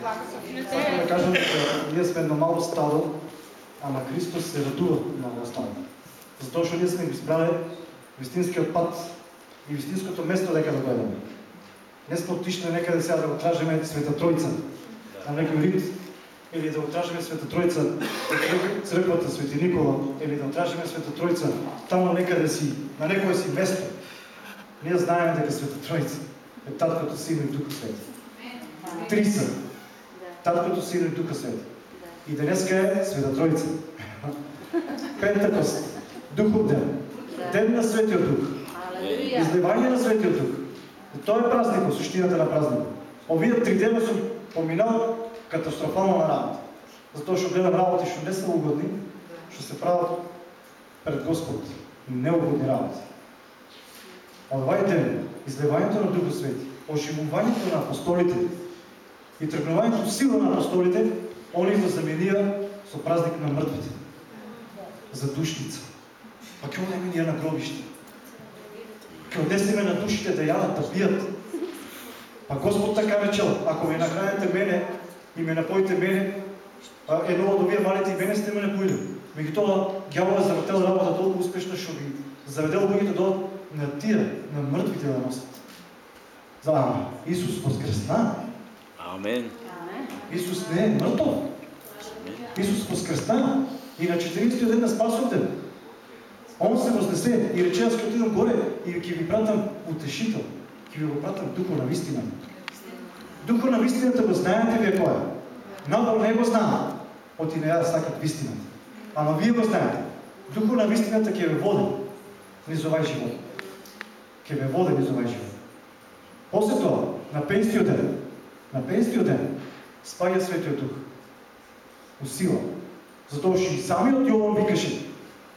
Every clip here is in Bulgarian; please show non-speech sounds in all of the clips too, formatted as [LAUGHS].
Сакам да кажам дека ние сме едно мало стадо, ама Христос се радува на стадо. Затоа што ние сме избрали вистинскиот пат и вистинското место дека да гледаме. Не сме отишли некаде сега да го тражиме Света Тројца, на некој рит, или да го тражиме Света Тројца црквата Свети Никола, или да го тражиме Света Тројца таму некаде си, на некое си место. Ние знаеме дека Света Тројца е Таткото, Син и Духа Свети. Три са. Таткото, Син и Духа Свети. И днеска е Света Тројца. [LAUGHS] Пентакост, Духов ден, ден на Светиот Дух, изливање на Светиот Дух. Тоа е празникот, суштината на празникот. Овие три дена сум поминал катастрофално на работа. Затоа што гледам работи што не се угодни, што се прават пред Господ. Неугодни работи. Овај ден, изливањето на Духа Свети, оживувањето на апостолите и тргнувањето сила на апостолите, они го заменија со празник на мртвите. За душница. Па ќе одеме ние на гробиште. Ќе однесеме на душите да јадат, да пијат. Па Господ така речел, ако ме нахраните мене и ме напоите мене, едно од овие малите и мене сте ме напоили. Меѓутоа, гјавол е завртел работа толку успешно што ги заведел луѓето до на тия, на мртвите да носят. За Исус възкръсна. Амен. Исус не е мъртв. Исус възкръсна и на 40 ден на спасов ден. Он се възнесе и рече, аз ще горе и ќе ви пратам утешител. Ќе ви го пратам Духо на истина. Духо на истината го знаете вие кой е. Надал не го знам. Оти не да сакат истината. Ама вие го знаете. Духо на истината ќе ви води низ овај живот. Ќе ве води низ овај живот. После тоа, на пенсиот ден, на пенсиот ден, спаѓа Светиот Дух. Усила. Затоа што и самиот Јован викаше,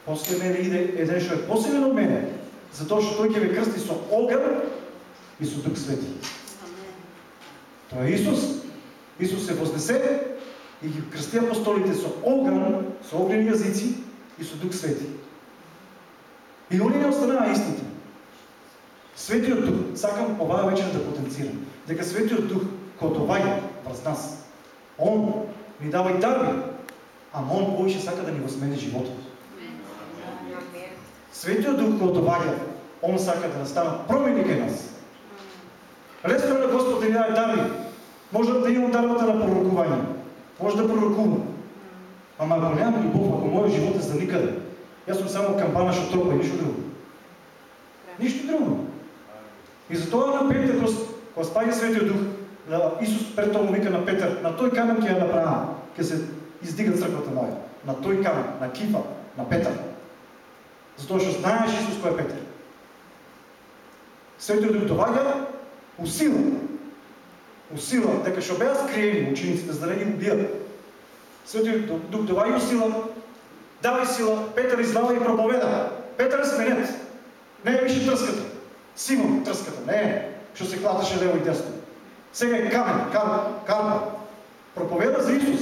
после мене иде еден што е посилен од мене, затоа што тој ќе ве крсти со оган и со Дух Свети. Тоа е Исус. Исус се вознесе и ги крсти апостолите со оган, со огнени јазици и со Дух Свети. И они не останаа истите. Светиот Дух, сакам оваа вечер да потенцирам, дека Светиот Дух кој доваѓа врз нас, Он ни дава и дарби, ама Он повише сака да ни го смени животот. Светиот Дух кој доваѓа, Он сака да настанат промени кај нас. Лесно на Господ да ни даде дарби. Може да имам дарбата на пророкување. Може да пророкувам. Ама ако нямам любов, ако мојот живот е за никаде, јас сум само кампана што тропа и ништо друго. Ништо друго. И затоа на Пентекост, кога спаѓа Светиот Дух, Исус пред тоа му вика на Петър, на тој камен ќе ја направам, ќе се издига црквата моја. На тој камен, на Кифа, на Петър. Затоа што знаеш Исус кој е Петър. Светиот Дух доваѓа усила. Усила, дека што беа скриени учениците за да ги убијат. Светиот Дух доваѓа усила, дава сила, Петър излава и проповеда. Петър е сменет. Не е више тръската. Симон тръската. Не е, що се клаташе лево и десно. Сега е камен, карпа, карпа. Проповеда за Исус.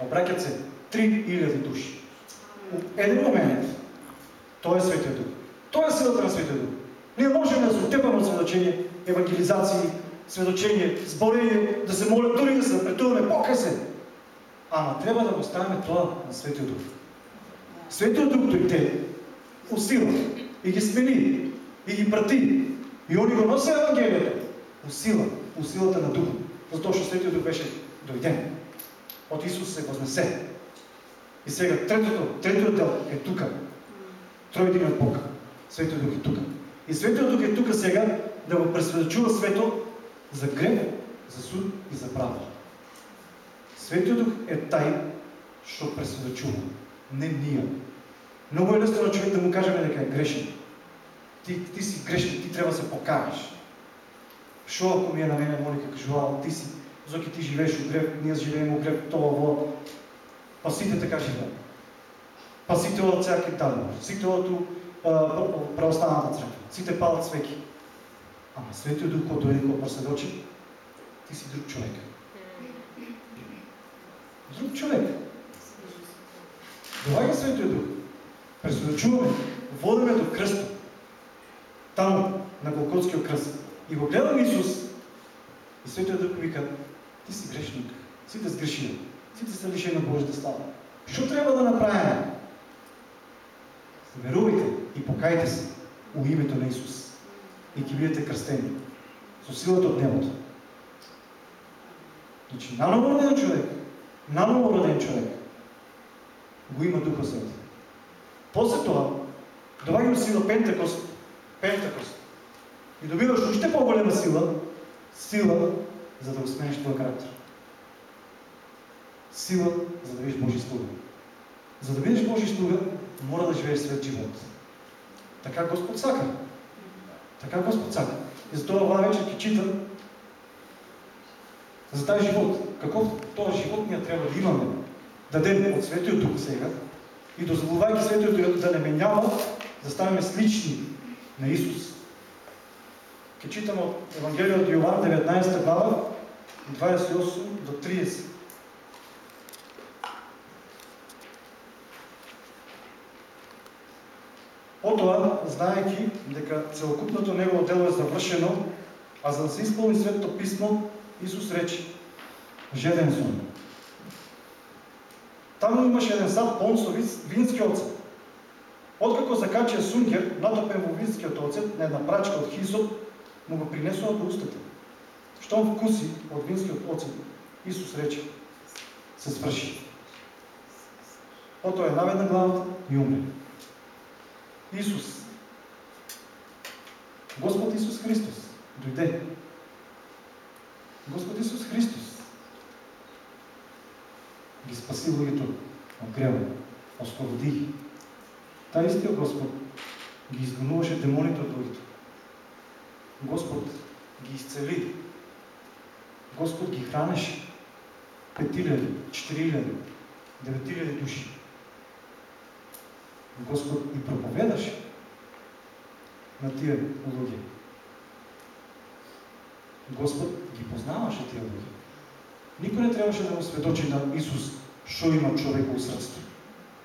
Обракят се 3000 души. В един момент Той е Светия Дух. Той е силата на Светия Дух. Ние можем да се отепаме от сведочение, евангелизации, сведочение, сборение, да се молят, дори да се напретуваме по-късен. Ама трябва да го оставяме това на Светия Дух. Светия Дух дойде, усила и ги смени, и ги прати. И они го носят Евангелието. Усила, усилата на Духа. Светия Дух беше дойден. От Исус се възнесе. И сега третото, третиот дел е тука. Тројдиниот Бог. Светиот Дух е тука. И Светиот Дух е тука сега да го пресведочува свето за грех, за суд и за правда. Светиот Дух е тај што пресведочува. Не ние. Много е лесно на човек да му кажем дека е грешен. Ти, ти си грешен, ти трябва да се покажеш. Шо ако ми е на мене Моника кажувала, ти си, зоки ти живееш у греб, ние живеем у греб, това вода. Па така живеат. Па сите от църкви там, сите от правостаната църква, сите палат свеки. Ама Светиот Дух, който е кога преседочи, ти си друг човек. Друг човек. Довага Светиот Дух. Преседочуваме, водиме до кръста. Там, на Голготския кръст. И го гледам Исус И Светия Дух вика, ти си грешник, си те сгрешил, си те са лишени на Божията слава. Що трябва да направим? Верувайте и покайте се у името на Исус и ги бидете кръстени с силата от небото. Значи, наново човек, наново роден човек, го има Духа Свет. После това, добавим сила Пентекост, Пентекост. И добиваш още по-голема сила, сила, за да го смениш твоя характер. Сила, за да видиш Божия слуга. За да видиш Божия слуга, мора да живееш свет живот. Така Господ сака. Така Господ сака. И затова това вече ти чита за тази живот. Какъв този живот ние трябва да имаме. Дадем от Светия Дух сега и дозволвайки Светия Дух да не менява, да ставаме слични на Исус. Ке читаме от Евангелие от Йован 19 глава 28 до 30. Отова, знаеки дека целокупното негово дело е завършено, а за да се изпълни Светото писмо, Исус рече, жеден съм. Там имаше един сад со вински оцет. Откако закача сунгер, натопен во винскиот оцет на една прачка от хизоп, му го принесува до устата. Щом вкуси от винскиот оцет, Исус рече, се свърши. Ото е наведна главата и умре. Исус, Господ Исус Христос, дойде. Господ Исус Христос ги спаси луѓето от грева, освободи. Та истия Господ ги изгонуваше демоните от луѓето. Господ ги изцели. Господ ги хранеше. Петиляди, четириляди, деветиляди души. Господ ги проповедаше на тия луѓе. Господ ги познаваше тия луѓе. Никой не трябваше да му сведочи на Исус, що има човеково сърце.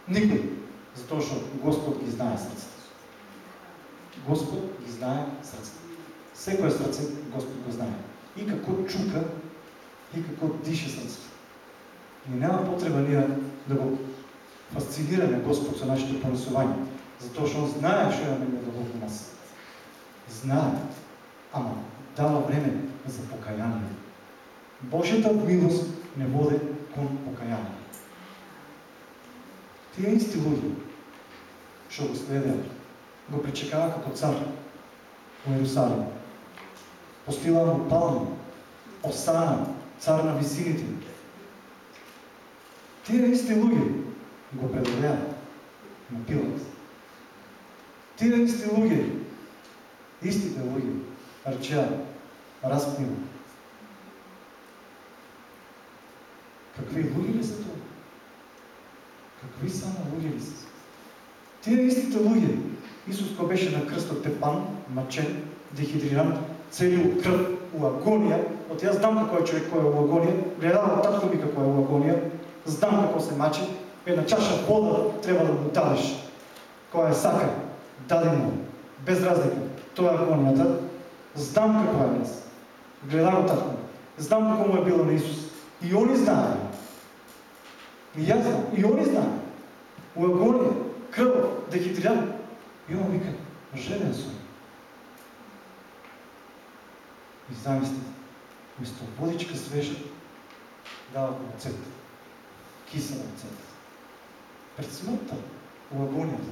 Никой. Затоа Господ ги знае сърцето. Господ ги знае сърцето. Секое сърце Господ го знае. И какво чука, и какво дише сърцето. И няма потреба ние да го фасцинираме Господ за нашето понесуване. Затоа що Он знае, що имаме в нас. Знае. Ама дава време за покаяние. Божията милост не води кон покаяние. Тие исти луѓе, што го следеа, го причекава като цар в Иерусалим. Постила му палми, остана цар на висините. Тие исти луѓе го предадеа на Пилат. Тие исти луѓе, истите луѓе, речеа, разпнива. Какви луѓе ли са това? Какви само луѓе ли са? Тие истите луѓе, Исус кој беше на кръста тепан, мъчен, дехидриран, целил кръв у агония, от аз знам какво е човек, кой е у агония, гледал татко ми какво е у агония, знам какво се мачи, една чаша вода трябва да му дадеш. Кой е сака, даде му, без разлика. Това е агонията. Знам какво е днес. Гледам татко. Знам какво му е било на Исус. И они знае. И аз знам. И они. У агония, кръв, дехидрян. И он вика, женен съм. И замислите, вместо водичка свежа, дава оцет. Кисел оцет. Пред смъртта, у агонията,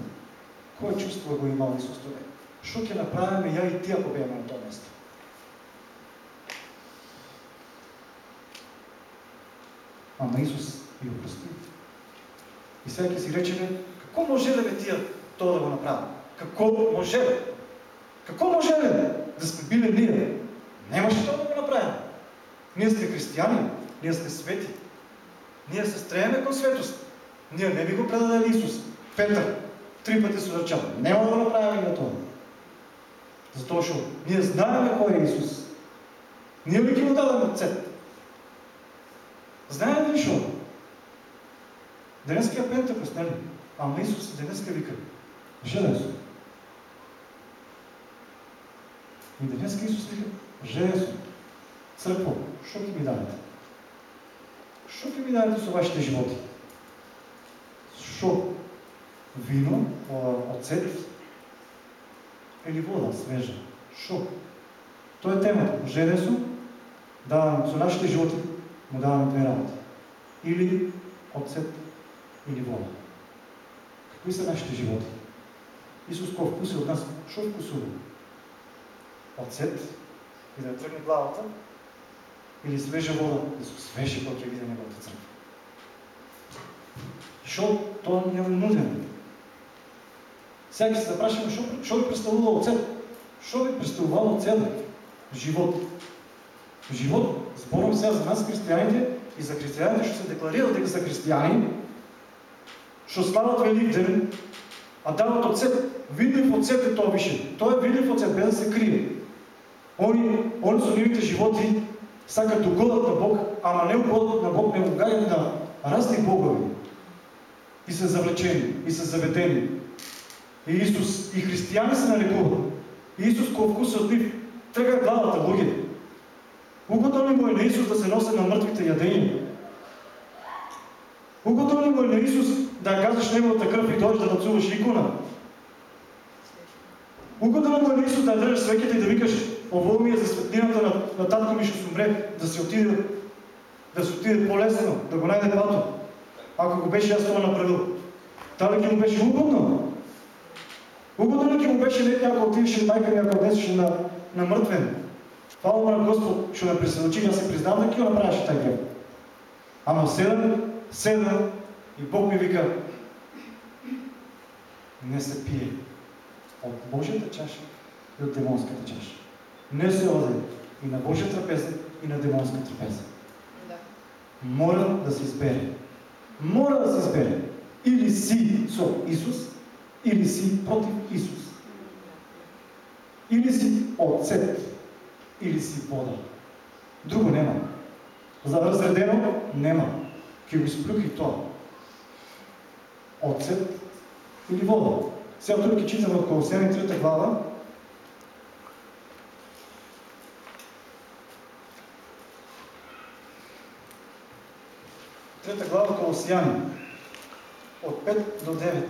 кое чувство го имал Исус тогава? Що ќе направиме ја и ти, ако беме на това место? Ама Исус ги опрости. И сега си речеме, какво може да бе тия то да го направи? Какво може бе? Какво може бе да сме били ние? Нямаше то да го направим. Ние сме християни, ние сме свети. Ние се стреяме към светост. Ние не би го предадели Исус. Петър три пъти се ръчал. Няма да го направим на това. Затоа што ние знаеме кой е Исус. Ние ли ги му дадаме цет? Знаеме ли шо? Денеския Пентакост, нали? Ама Исус денеска вика, желен съм. И денеска Исус вика, съм. Цркво, што ќе ми дадете? Што ќе ми дадете со вашите животи? Што? Вино, оцет или вода свежа? Што? Тоа е темата. Сум, давам со нашите животи, му даваме две работи. Или оцет, или вода. Какви са нашите животи? Исус кой вкуси от нас? Що вкусува? Оцет и да тръгне главата или свежа вода да се свеше, когато види неговата църква. Що то не е нуден? Сега се запрашаме, що, що ви представува оцет? Що ви представува оцет? Живот. Живот. Зборам сега за нас, християните, и за християните ще се декларират дека са християни, ще слават Велик ден, а дават оцет. Видлив оцет е то више. Той е видлив оцет, без да се крие. Они, они со нивите животи сакат угодат на Бог, ама не угодат на Бог, не угаят на разни богови. И са завлечени, и са заведени. И Исус, и християни се налекуват. И Исус, кой вкус от нив, тръга главата, луги. Угодно ли му е на Исус да се носи на мъртвите ядени? Угодно ли му е на Исус да казваш неговата кръв и дойдеш да нацуваш икона? Угодно ли му е на Исус да държаш свеките и да викаш Е за светлината на, на татко ми ще умре, да се отиде, да се отиде по-лесно, да го найде пато. Ако го беше аз това направил. Та ли му беше угодно? Угодно ли му беше не някой отиваше майка ми, ако отнесеше на, на мъртвен? Хвала на Господ, ще ме присъдочи, аз се признавам да ги направиш така. Ама седам, седам и Бог ми вика, не се пие от Божията чаша и от демонската чаша. Не се оде и на Божия трапеза, и на демонска трапеза. Да. Мора да се избере. Мора да се избере. Или си со Исус, или си против Исус. Или си отцет, или си вода. Друго нема. За разредено нема. Ке го изплюхи това. Отцет или вода. Сега тук читаме от Колосяни 3 глава, Трета глава Колосияни, от 5 до 9.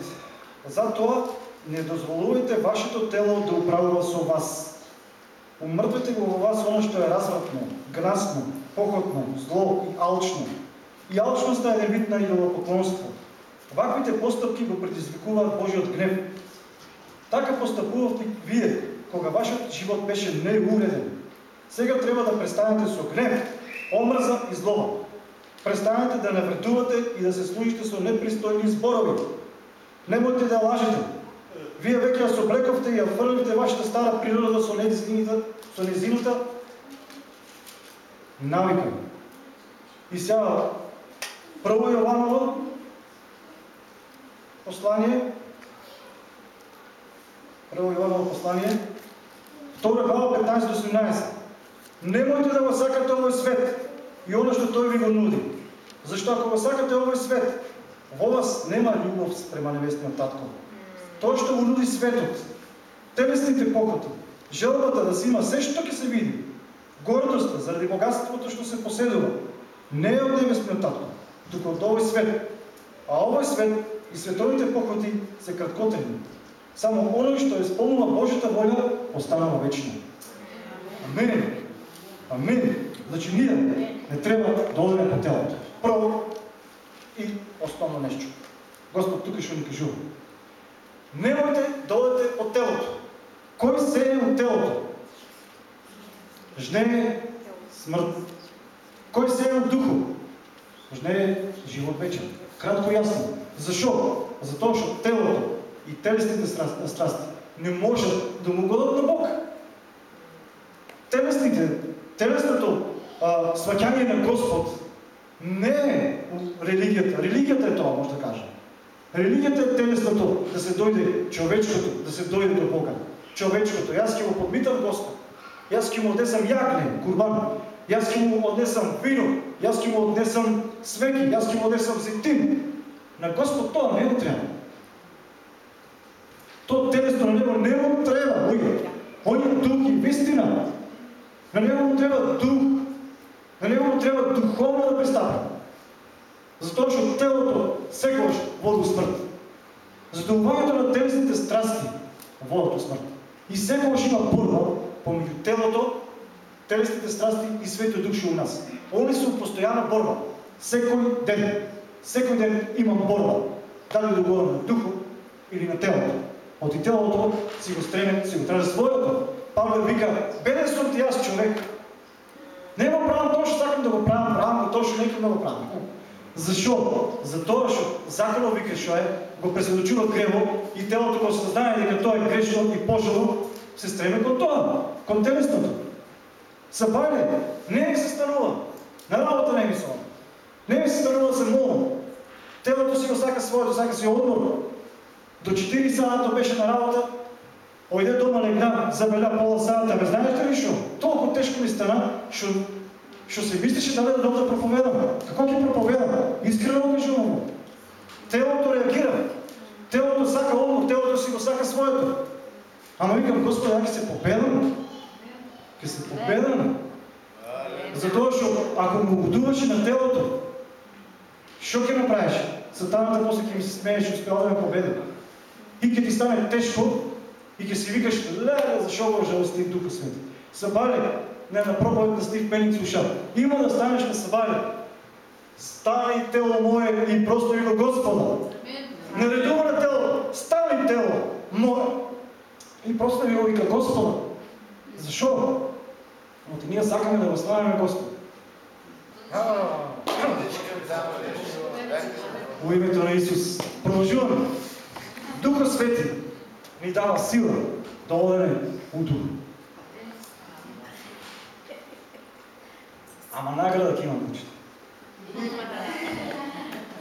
Затоа не дозволувайте вашето тело да управлява со вас. Умъртвайте го във вас оно, що е развратно, гнасно, похотно, зло и алчно. И алчността е вид на идолопоклонство. Ваквите постъпки го предизвикуват Божият гнев. Така постъпувахте вие, кога вашият живот беше неуреден. Сега трябва да престанете со гнев, омраза и злоба. Престанете да навредувате и да се служите со непристойни зборови. Немойте да лажете. Вие веќе ја соблековте и ја фрлите вашата стара природа со незината, со незината навика. И сега прво Јованово послание Прво Јованово послание, втора глава 15 до 18. Немојте да го сакате овој свет, и оно што Тој ви го нуди. Зашто ако го сакате овој свет, во вас нема љубов спрема невестниот татко. Тоа што го нуди светот, телесните покоти, желбата да си има се што ќе се види, гордоста заради богатството што се поседува, не е од небесниот татко, туку од овој свет. А овој свет и световите покоти се краткотени. Само оној што исполнува Божјата воля останава вечно. Амин. Амин. Значи ние не трябва да одеме по телото. Първо и основно нещо. Господ тук ще ни кажува. Немойте да одете по телото. Кой се е от телото? Жне смърт. Кой се е от духо? Жне живот вечен. Кратко ясно. Защо? Затоа, що телото и телесните страсти не можат да му годат на Бог. Телесните, телесното а, на Господ не е религията. Религията е това, може да кажа. Религията е телесното, да се дойде човечкото, да се дойде до Бога. Човечкото. Аз ке го подмитам Господ. Аз ке му отнесам ягне, курбан. Аз ке му отнесам вино. Аз ке му отнесам свеки. Аз ке му отнесам зитин. На Господ това не му трябва. То телесно на него не му трябва. Ой, он е дух и вистина. На него му трябва дух На него му трябва духовно да пристапи. Затоа што телото секогаш води смрт. Задоволването на телесните страсти води до смрт. И секогаш има борба помеѓу телото, телесните страсти и Светиот Дух у нас. Они се постоянна борба. Секој ден. Секој ден има борба. Дали да говорим на духот или на телото. От и телото си го стреме, си го тражи своето. Павел вика, беден съм ти аз човек. Нема правам точно сакам да го правам, правам го точно некој да го правам. Защо? Затоа што законот вика што е, го пресведочува грево и телото кога се знае дека тоа е грешно и пожело, се стреме кон тоа, кон телесното. Сабале, не ми се станува. На работа не ми се Не ми се станува се молам. Телото си го сака своето, сака си одмор. До 4 сата беше на работа, Ойде дома легна, забеля пола сата. Бе, знаете ли шо? Толкова тежко ми стана, шо, шо се мислеше да да да проповедам. Какво ти проповедам? Искрено кажувам. Телото реагира. Телото сака одмор, телото си го сака своето. Ама викам, Господи, ако се победам, ќе се победам. Затоа што ако му будуваше на телото, што ќе направиш? Сатаната после ќе ми се смееш, што успева да ме победа. И ќе ти стане тежко и ќе си викаш, леле, защо го жалости Духа Свети. Събаре, не на проповед на Стив Пеник слуша. Има да станеш на събаре. Стани тело мое и просто го Господа. Не редува на тело, стани тело мое. И просто ви го вика Господа. Защо? Но ние сакаме да го славяме Господ. Во името на Исус. Продължуваме. Духа Свети ни дава сила да одеме у дух. Ама награда ќе имам учите.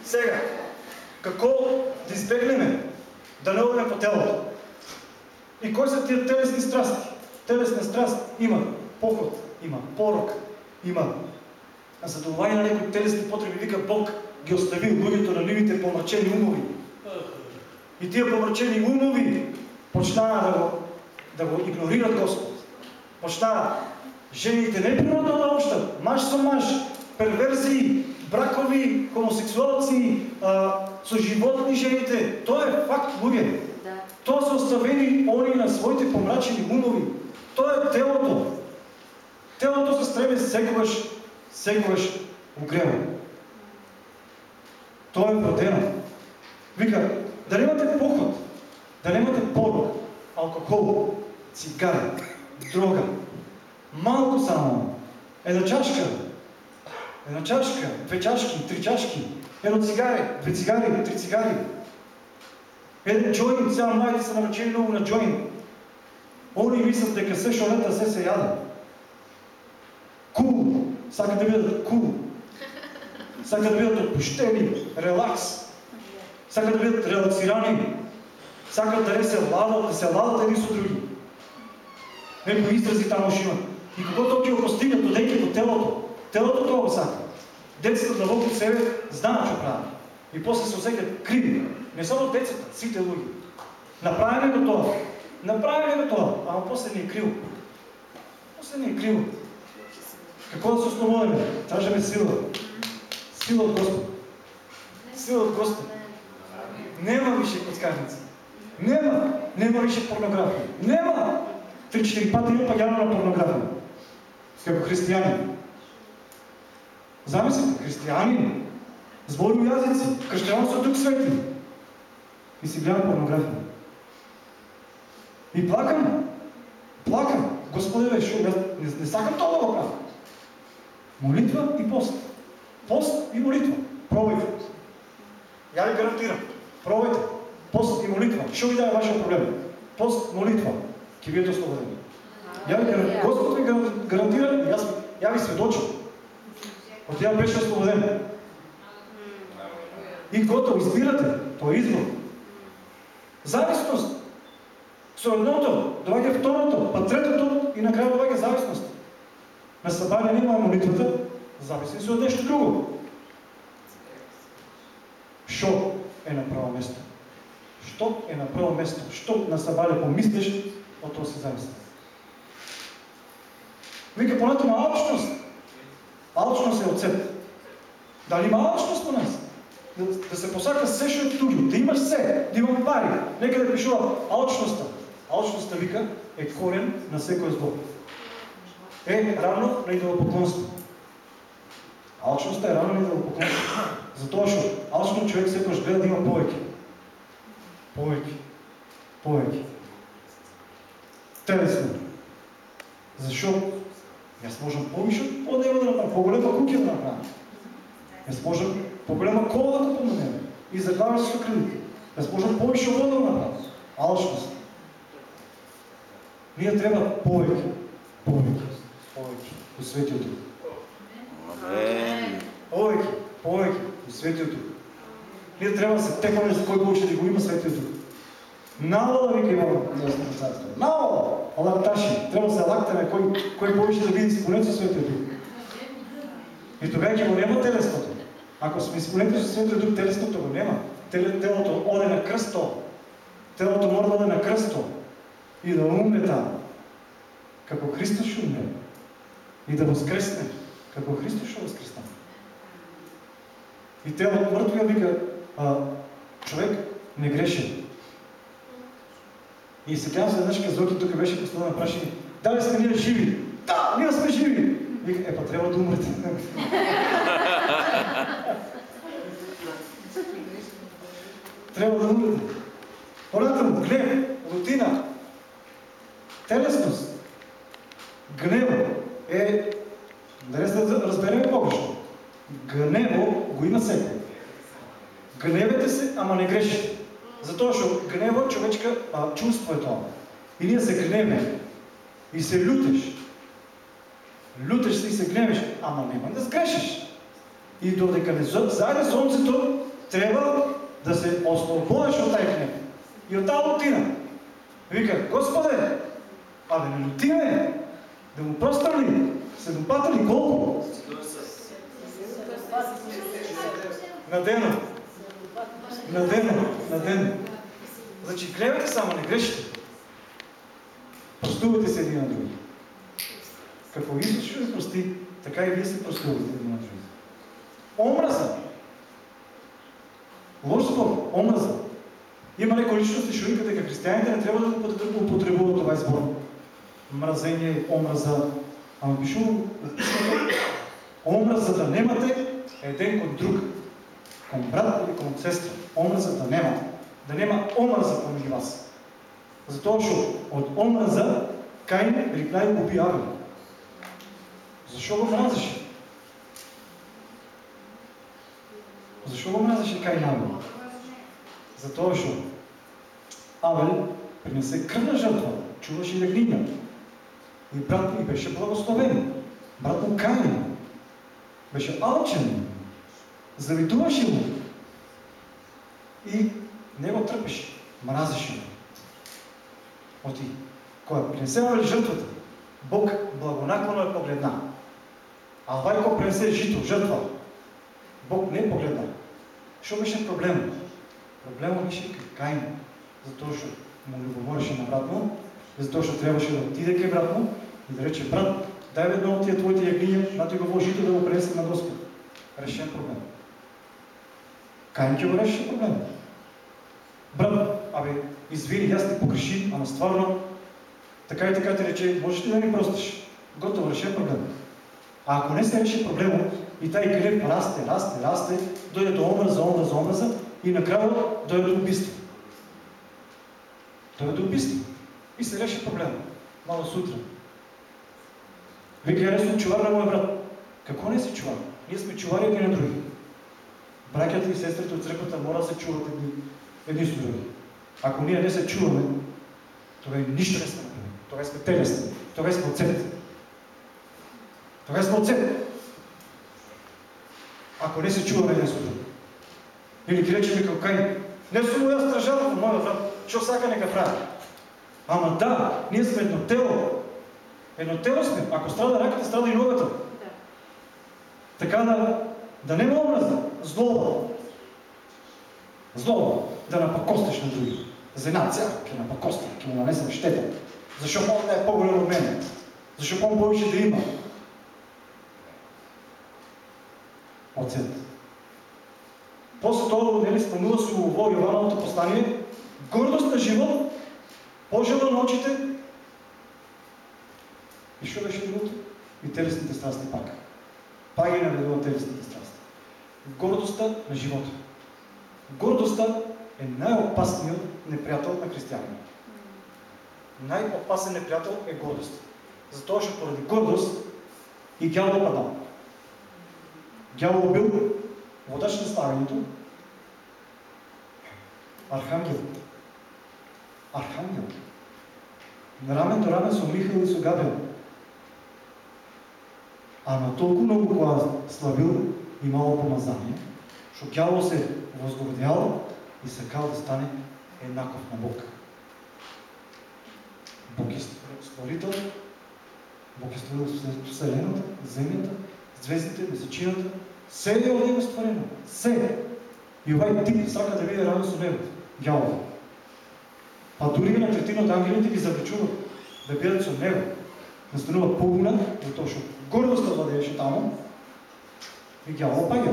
Сега, какво да избегнеме да не одеме по телото? И кои са тия телесни страсти? Телесна страст има поход, има порок, има задоволение на някои телесни потреби. Вика Бог ги оставил луѓето на нивите помрачени умови. И тия помрачени умови почнаа да го, да го игнорират Господ. Почнаа жените не природно да общат, маж со маж, перверзии, бракови, хомосексуалци, а, со животни жените. Тоа е факт, луѓе. Да. Тоа се оставени они на своите помрачени умови. Тоа е телото. Телото се стреме секогаш, секогаш у грева. Тоа е вродено. Вика, да немате поход, да немате порок, алкохол, цигари, дрога, малко само, една чашка, една чашка, две чашки, три чашки, едно цигари, две цигари, три цигари, един джойн, сега младите са навечени много на джойн. Они мислят дека се што лета се се яде. Кул, сакат да бидат кул. Сакат да бидат отпущени, релакс. Сакат да бидат релаксирани. Да не се ладат, да се ладат едни со други. Некои изрази тамо ще имат. И когато ќе го постигнат, додејќи до телото, телото тоа го сака. Децата да волкат себе знаат што прават. И после се осеќат криви. Не само децата, сите луѓе. Направиме го тоа. Направиме го тоа, ама после ни е криво. После ни е криво. Какво да се основуваме? Тражаме сила. Сила от Господ. Сила от Господ. Нема више подскарници. Нема. Нема више порнография. Нема. Три-четири пъти има пагяна на порнография. Като християни. Замислите, християни, збори язици, кръщеванство Дух Свети. И си гледам порнография. И плакам. Плакам. Господи, бе, шо, не, не сакам това да. Молитва и пост. Пост и молитва. Пробайте. Я ви гарантирам. Пробайте. Пост и молитва. Що ви даде вашия проблем? Пост, молитва. Ке видите освободени. Я ви гарантирам. Господ ви гарантира и аз я ви сведочам. От тя беше освободен. И готово, избирате. То е избор. Зависност. Со едното, доаѓа второто, па третото и накрая доаѓа зависност. На събрание няма молитвата, зависи се от нещо друго. Що е на право место? Що е на право место? Що на събрание помислиш, от това си зависи. Вика понато на общност. Алчност е оцет. Дали има алчност у нас? Да, да се посака се што е туѓо, да имаш се, да имам пари. Нека да пишува алчноста. Алчноста вика е корен на секој зло. Е равно на идолопоклонство. Алчноста е равно на идолопоклонство. Затоа што алчно човек секојаш гледа да има повеќе. Повеќе. Повеќе. Телесно. Защо? Аз можем повече от него да направим, по-голема кукия да направим. Аз можем по-голема кола да купим и за два месеца кредит. Аз можем повече вода да направим. Алчност. Ние трябва повече. Повече. Повече. По Светия Дух. Повече. Повече. По Светия Дух. Ние трябва да се текаме за кой повече да го има Светия Дух. Нало да вика имам Небесното царство. Нало! Алакташи. Трябва да се лактаме кой, кой повече да види изпълнен със Светия Дух. И тогава ги го няма телесното. Ако сме изпълнени със Светия Дух, телесното го няма. Телото оде на кръсто. Телото мора да оде на кръсто. И да умре там. Како Христос ще умре. И да възкресне. Како Христос ще възкресне. И телото мъртвия вика, а, човек не греши. И се веднъж Зоки тук беше поставена прашени, дали сме ние живи? Да, ние сме живи! Вика, е, па трябва да умрете. трябва да умрете. Понатам, гнев, рутина, телесност, гнево е, да разберем погрешно, гнево го има всеки. Гневете се, ама не грешите. Затоа што гнева човечка а, чувство е тоа. И ние се гневаме. И се лютеш. Лютеш се и се гневиш, ама нема да сгрешиш. И додека не зајде сонцето, треба да се ослободиш от тај гнев. И от таа лутина. Вика, Господе, а да не лютиме, да му прострали, седом пата ли колко? На дено. На ден, на ден. Значи гледайте само, не грешите. Простувате се един на други. Какво Исус ще прости, така и вие се простувате един на други. Омраза. Збор, омраза. Има некои личности, што викате дека християните не трябва да употребуват това избор. Мразение, омраза. Ама пишу, омраза да немате един кон друг. Кон брат или кон сестра омраза да нема. Да нема омраза помежду вас. Затоа што од омраза Каин при уби Авел. Защо го мразеше? Защо го мразеше Каин Авел? Затоа што Авел принесе крвна жртва, чуваше ягниня. И брат му беше благословен. Брат му Каин беше алчен. Завидуваше му и не го тръпеше, мразеше го. Оти, кога принесе жертвата, Бог благонаклонно е погледна. А Вайко принесе жито, жертва. Бог не е погледна. Що беше проблем? Проблемът беше Каин. Затоа што му не говореше на брат му, затоа што трябваше да отиде кај брат му и да рече, брат, дай едно от тия твоите ягниня, на го жито да го пренесе на Господ. Решен проблем. Каин ќе го реши проблем. Брат, абе, извини, аз те погреши, ама стварно, така и така ти рече, можеш ли да ни простиш? Готово, решен проблем. А ако не се реши проблема и taj гнев расте, расте, расте, дойде до омраза, омраза, омраза и накрая дойде до убийство. Дойде до убийство. И се реши проблема. Мало сутрин. Вика, я съм чувар на моя брат. Какво не си чувар? Ние сме чувари едни на други. Братята и сестрите от църквата мора да се чуват едни, едни с други. Ако ние не се чуваме, тогава нищо не сме направили. Тогава сме телесни. Тогава сме оцет. Тогава сме оцет. Ако не се чуваме един с друг. Или ги речеме како Каин. Не съм аз стражал, моя брат, що сака нека прави. Ама да, ние сме едно тело. Едно тело сме. Ако страда ръката, страда и ногата. Да. Така да да нема омраза, злоба. Злоба, да напакостиш на други. За една цял, ке напакости, ке му нанесем щета. Защо мога да е по-голям от мен? Защо мога повече да има? Отцет. После това, нели, спомнува се во Йовановото послание, гордост на живот, пожела на очите и що беше другото? И телесните страсти пак. Пак ги наведува телесните страсти. Гордостта на живота. Гордостта е най-опасният неприятел на християнина. Най-опасен неприятел е гордост. Затова, че поради гордост и дявол падал. Дявол бил водач на славянето, архангел. Архангел. Рамен до рамен со Михаил и со Габриел. А на толкова много кога славил и мало помазание, дявол се възгордял и сакал да стане еднаков на Бог. Бог е створител, Бог е створил Вселената, Земята, звездите, месечината, все е от Него створено. Все. И овај тип сака да види радост со Него. Дявол. Па дури и на третина от ангелите ги завлечува да бидат со Него. Настанува погнат, затоа што гордостта владееше таму, и дявол паѓа.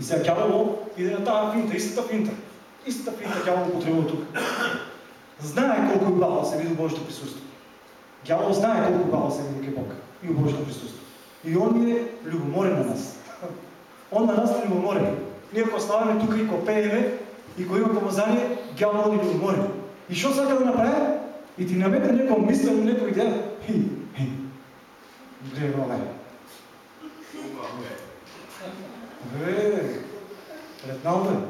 И сега дявол иде на тази финта, истата финта. Истата финта дявол употребува тук. Знае колко е бавно се види Божието присъствие. Дявол знае колко бавно се види Бог и Божието присъствие. И Он е любоморен на нас. Он на нас е любоморен. Ние ако ставаме тук и ако пееме, и ако има помазание, дявол ни любоморен. И що сега да направи? И ти наметне някаква мисля, някаква идея. Хи, хи. Гледай, Е, Ретналда.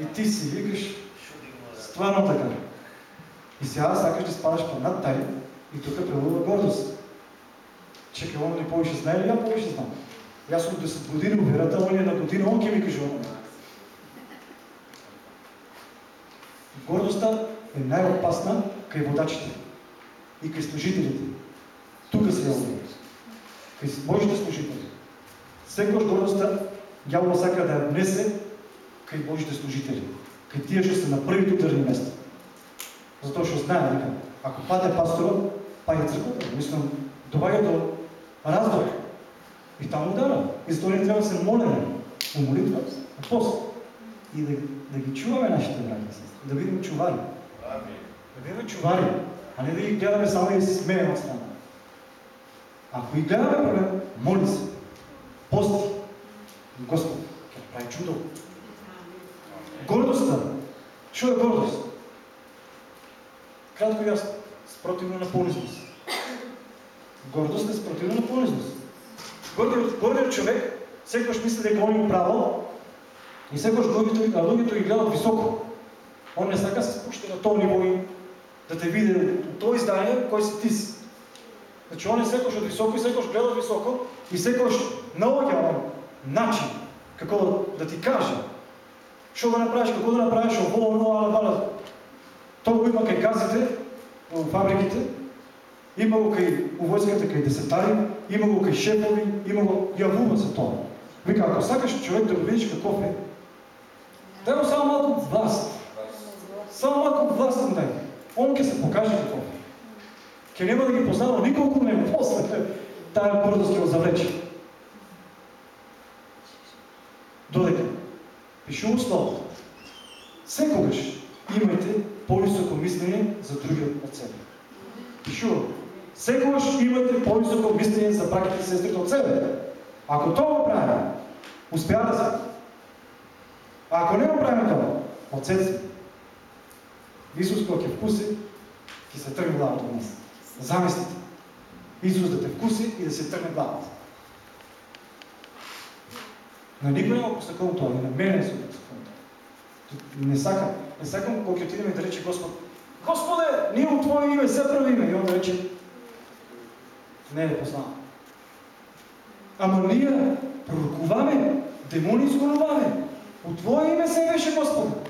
И ти си викаш, стварно така. И сега сакаш да спадаш по над тай и тук прелува гордост. Чекай, он ли повече знае ли? Я повече знам. Аз съм 10 години уверата, он е на година, он ке ми каже он. Гордостта е най-опасна кай водачите и кай служителите. Тук се е Кай Божите служители. Секојаш гордостта дявол сака да ја внесе кај Божите служители, кај тие што се на првите ударни места. Затоа што знае дека ако паде пасторот, паѓа црквата, мислам, доваѓа до раздор. И таму удара. И затоа ние треба да се молиме у молитва, на пост. И да, да ги чуваме нашите браќа да бидеме чувари. Да бидеме чувари, а не да ги гледаме само и да се смееме от страна. Ако и гледаме проблем, моли се. Пости. Господ ќе прави чудо. Гордостта. Що е гордост? Кратко и ясно. Спротивно на понизност. Гордост е спротивно на понизност. Гордият, човек секогаш мисли дека он има право и секогаш другите, а другите ги гледат високо. Он не сака се спуща на този ниво и да те види от това издание, кой си ти си. Значи он е секогаш от високо и секогаш гледа високо и секогаш наоѓа он начин како да ти каже што да направиш, како да направиш ово, оно, ала, бала. Тоа го има кај газите, во фабриките, има го кај у војската кај десетари, има го кај шефови, има го јавува се тоа. Вика, ако сакаш човек да го видиш каков е, дай му само малко власт. Само малко власт му дай. Он ќе се покаже каков е. Ке нема да ги познава николку не после тая гордост ќе го завлече. Додека пишува словото. Секогаш имайте по-високо мислене за другиот от себе. Пишува. Секогаш имате по-високо мислене за братите и сестрите от себе. Ако това го правим, успя да се. А ако не го правим от себе Исус, кога ќе вкуси, ќе се тръгне главата от. Замислите. Исус да те вкуси и да се тръгне главата. На никой няма посакал това, на мене не това. Не сакам. Не сакам, кога ќе отидем и да рече Господ, Господе, ние от Твое име се правиме. И он да рече, не е познавам. Ама ние пророкуваме, демони изгонуваме. От Твое име се беше Господ.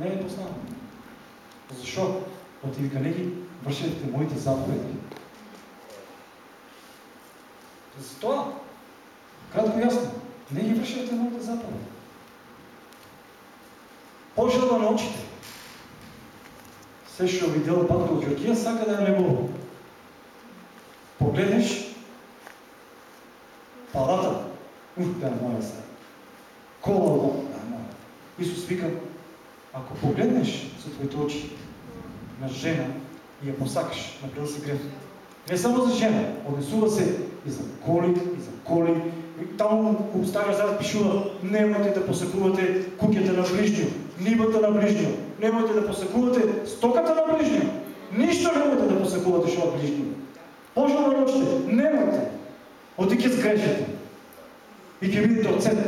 Не е познавам. Защо? От вика, не ги вършите моите заповеди. Затова Кратко ясно. Не ги вършите моите заповеди. Пожел да научите. Се ще видел Патко от Георгия, сака да е него. Погледнеш палата. Ух, да, моля се. Коло, да, моля. Исус вика, ако погледнеш за твоите очи на жена и я посакаш, например си грех. Не само за жена, отнесува се и за коли, и за коли. И там оставя зад пишува, немайте да посекувате куките на ближния, нивата на ближния, немайте да посекувате стоката на ближния. Нищо немате да посекувате шо от ближния. Може да научите, немате. Оти ќе сгрешите. И ќе видите оцет.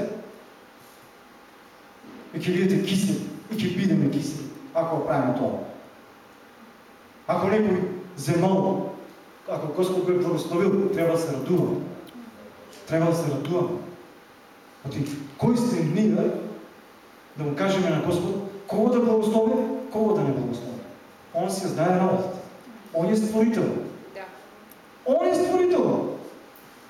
И ќе видите кисли. И ќе бидеме кисли, ако правим това. Ако некој земал, ако Господ го е благословил, трябва да се радува. Трябва да се радува. Оти, кой сте ние да му кажем на Господ, кого да благослови, кого да не благослови. Он си знае работата. Он е створител. Да. Он е створител.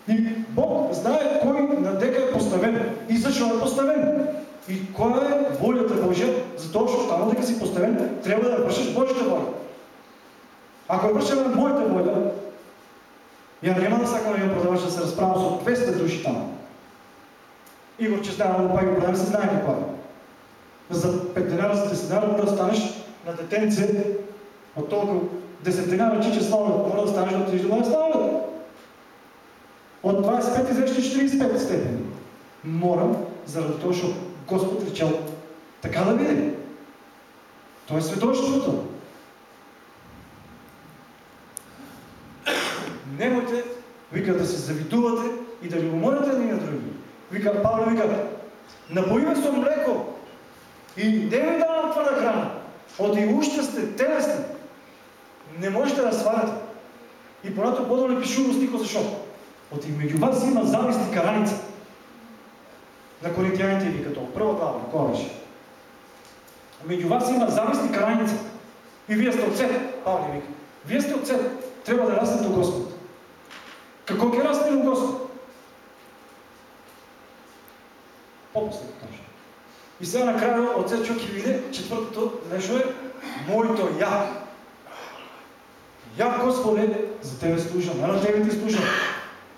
И Бог знае кой на дека е поставен и защо е поставен. И коя е волята Божия, затоа што там дека си поставен, трябва да вършиш Божията воля. Ако е вършена моята воля, я няма да сакам да я продаваш да се разправя с 200 души там. Игор, че става много пак продавам, се знае какво е. За 5 динара, за 10 динара, да станеш на детенце от толкова десетина ръчи, че слава, може да станеш да отидеш да слава. От 25 изрещи 45 степени. Морам, заради това, защото Господ речел така да биде. То е сведоштвото. Немойте, вика, да се завидувате и да ви уморите едни на други. Вика, Павло вика, напоиме со млеко и не ми давам твърда храна. От и уште сте телесни. Не можете да сваряте. И понато подоле пишува стико защо. От и между вас има завист караница. На коринтияните ви като първа глава, на кога беше? Между вас има завист и караница. И вие сте отцет, Павли вика. Вие сте отцет. Трябва да растете до Господ. Какво ги расте до Господ? По-после кажа. И сега накрая отец Чук и виде, четвъртото нещо е моето я. Я, Господе, за Тебе служа, не на Тебе ти служа.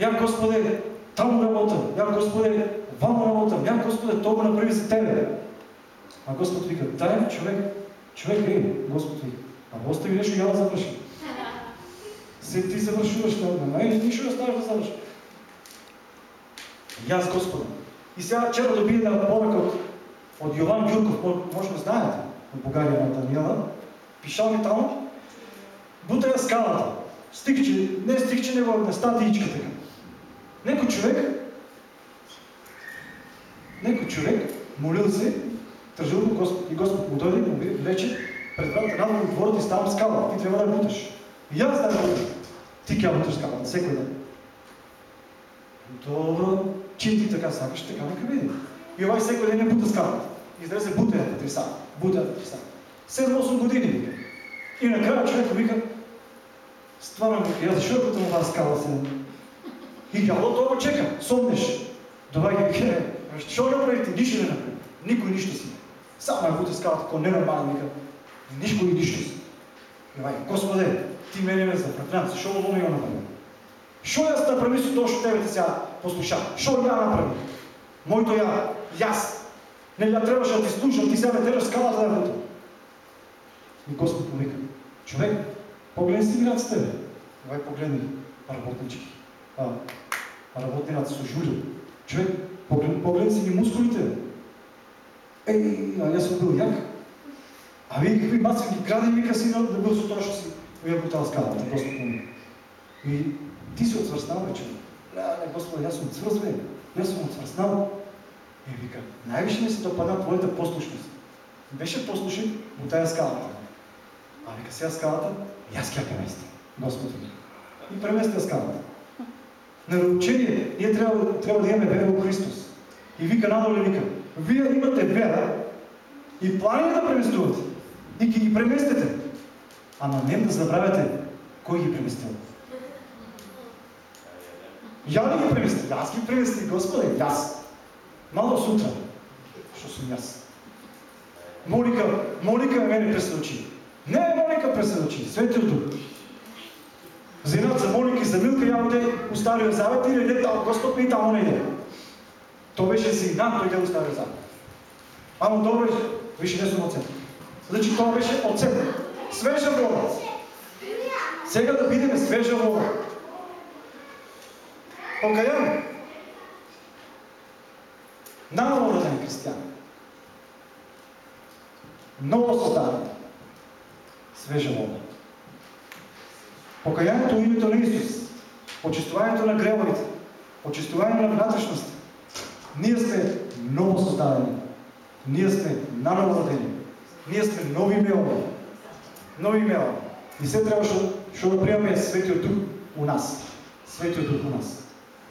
Я, Господе, там работа. Я, Господе, вам работа. Я, Господе, то го направи за Тебе. А Господ вика, дай човек, човек е, Господ вика. А остави нещо, я да завърши. Се ти завършуваш на мен, нищо не ставаш да завършиш. И аз Господа. И сега вчера доби една повека от, от Йован Гюрков, може да знаете, от Бугария на Даниела. Пишал ми там, бута е скалата. Стихче, не стихче, не статичка така. Некой човек, некой човек, молил се, тържил го Господ, и Господ му дойде, му влече пред врата на отворът и става скала. Ти трябва да буташ. И аз да буташ. Ти ке буташ скалата, всеки ден. Добро, чим ти така сакаш, така нека види. И овай всеки ден не скалата. Излезе бута на триса. Бута на триса. 7-8 години вика. И накрая човек вика, стварно вика, аз защо бутам това скала се? И дявол това чека, сомнеш. Давай ги вика, що направите? Нищо не направи. Никой нищо си. Само е бута скалата, ако не нормално вика. Нищо и нищо си. Давай, Господе, ти мене ме заправлян, защо не го направи? Що аз направи с това, що тебе те сега послуша? Що я направи? Моето я, яс. Не я трябваше да ти слушам, ти сега ме тераш скалата да работа. И Господ повика, човек, погледни си град с тебе. Давай погледни работнички. А, работни рад с Жулио. Човек, погледни, погледни си ги мускулите. Ей, а аз съм бил як. А вие какви маски ги краде, вика си да бил с точно си. Вие бутал скалата, Господ му. И ти си отсвърснал вече. Не, Господи, аз съм отсвързвен. Аз съм отсвърснал. И вика, най-више ми се допадна твоята послушност. Беше послушен от тая скалата. А вика сега скалата, и аз кя премести. Господ ми. И преместя скалата. На научение, ние трябва, трябва да имаме вера в Христос. И вика надолу вика, вие имате вера и плани да преместувате. И ги преместите. Ама не да забравяте кой ги преместил. Я ли ги премести? Аз ги премести, Господи, аз. Мало сутра, що съм аз. Молика, Молика мене пресълчи. Не Молика пресълчи, Светил Дух. Вземат за молики за Милка явате у Стария Завет или не, там Господ ми тамо не иде. То беше сигнал, той иде у Стария Завет. Ама добре, више не съм оцен. Значи това беше оцен. Свежа вода. Сега да бидеме свежа вода. Покаян. Наново роден християн. Ново създаден. Свежа вода. Покаянието името на Исус. Очистуването на греховете. Очистуване на вътрешност. Ние сме ново създадени. Ние сме наново родени. Ние сме нови мелове. Нови мелове. И се трябваше що да приемаме Светия Дух у нас. Светия Дух у нас.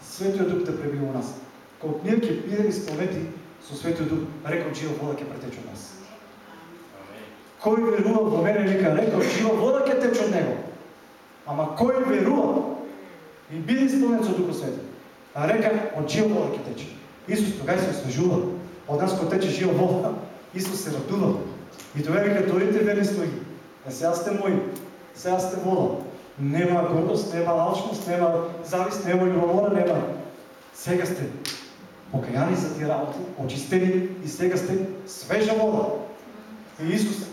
Светия Дух да преби у нас. Колко ние ќе бидем изпълнети со Светия Дух, рекол жива вода ќе претече от нас. Кой верува во мене, вика, рекол жива вода ќе тече от него. Ама кой верува и биде изпълнен со Духа Свети, а река от жива вода ќе тече. Исус тогава се освежува. От нас кога тече жива вода, Исус се радува. И тогава вика, дойдете верни слуги. А сега сте мои. Сега сте вода. Нема гордост, нема алчност, нема завист, нема любомора, нема. Сега сте покаяни за тия работи, очистени и сега сте свежа вода. И Исус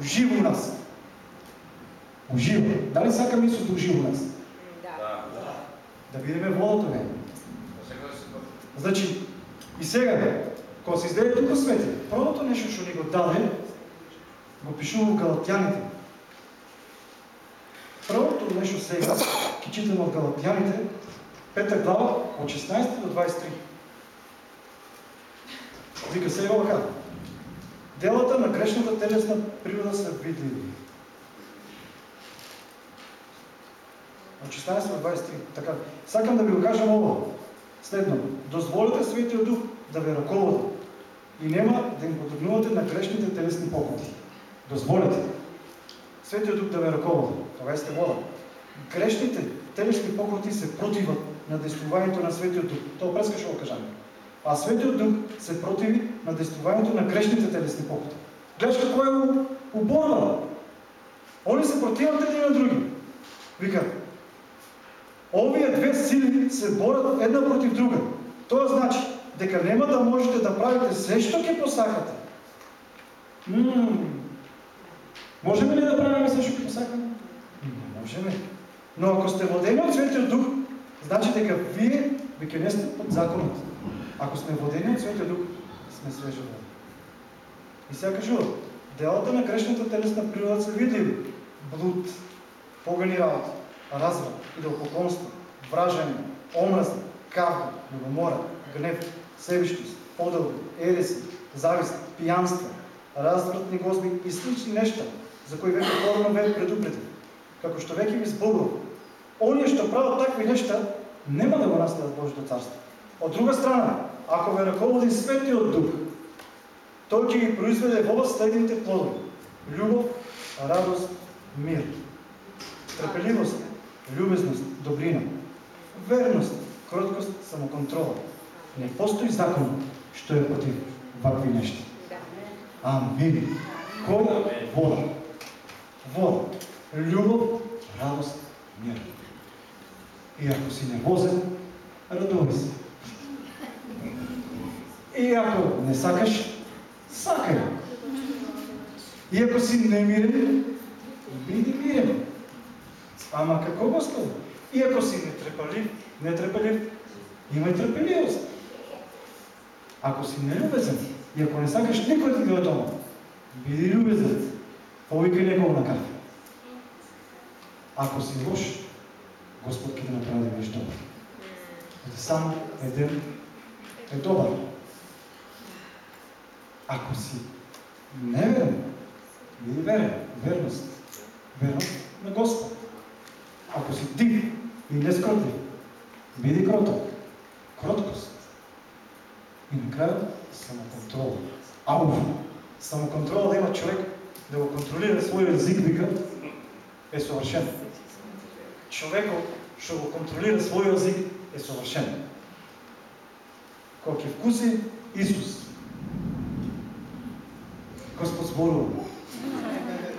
ужива у нас. Ужива. Дали сакам Исус да ужива у нас? Да. Да видиме водата не. Значи, и сега, кога се издаде Духа Свети, първото нещо, що ни го даде, го пишува в Галатяните. Първото нещо сега, ки читаме от Галатяните, пета глава, от 16 до 23. Вика се вака. Делата на грешната телесна природа са видливи. От 16 до 23. Така. Сакам да ви го кажем ovo. Следно. Дозволете Светия Дух да ви ръководи и нема да им подобнувате на грешните телесни похоти. Дозволете. Светия Дух да ви ръководи. Това е сте. Грешните телесни похоти се противат на действованието на Светия Дух. То преска ще го кажем. А Светият Дух се противи на действованието на грешните телесни похоти. Гледаш какво е уборва. Они се противат едни на други. Вика, овие две сили се борят една против друга. Това значи, дека нема да можете да правите все, що ќе посакате. М можеме ли да правим все, що ќе посакаме? Не можеме. Но ако сте водени от Светия Дух, значи дека вие ви ќе не сте под законът. Ако сме водени от Светия Дух, сме свежа вода. И сега кажу, делата на грешната телесна природа са видливи. Блуд, погани работи, разврат, идолпоклонство, вражане, омраза, кавга, любомора, гнев, себещност, подълби, ереси, завист, пиянства, развратни гозби и слични неща, за кои веќе порано ве предупредив. Како што веќе ви збогував, оние што правят такви неща, нема да го наследат Божието царство. От друга страна, ако ве ръководи Светиот Дух, той ќе ги произведе во вас следните плодови. Любов, радост, мир, трпеливост, любезност, добрина, верност, кроткост, самоконтрола. Не постои закон, що е против вакви неща. Амин. Кој? Вода. Вода. Любов, радост, мир. И ако си невозен, радувай се. И ако не сакаш, сакай. И ако си немирен, биди мирен. Ама какво Господи? И ако си нетрепелив, нетрепелив, имай трпеливост. Ако си нелюбезен и ако не сакаш никой да ти е дома, биди любезен. Повикай некого на кафе. Ако си лош, Господ ќе те направи да бидеш добър. Ето само един е добър. Ако си неверен, биди верен. Верност. Верност на Господ. Ако си див и нескротлив, биди кроток. Кроткост. И накрая самоконтрол. Ау! Самоконтрол да има човек да го контролира своя език, вика, е съвършен. Човек, ще го контролира своя език, е съвършен. Кога ќе вкуси Исус, Господ зборува.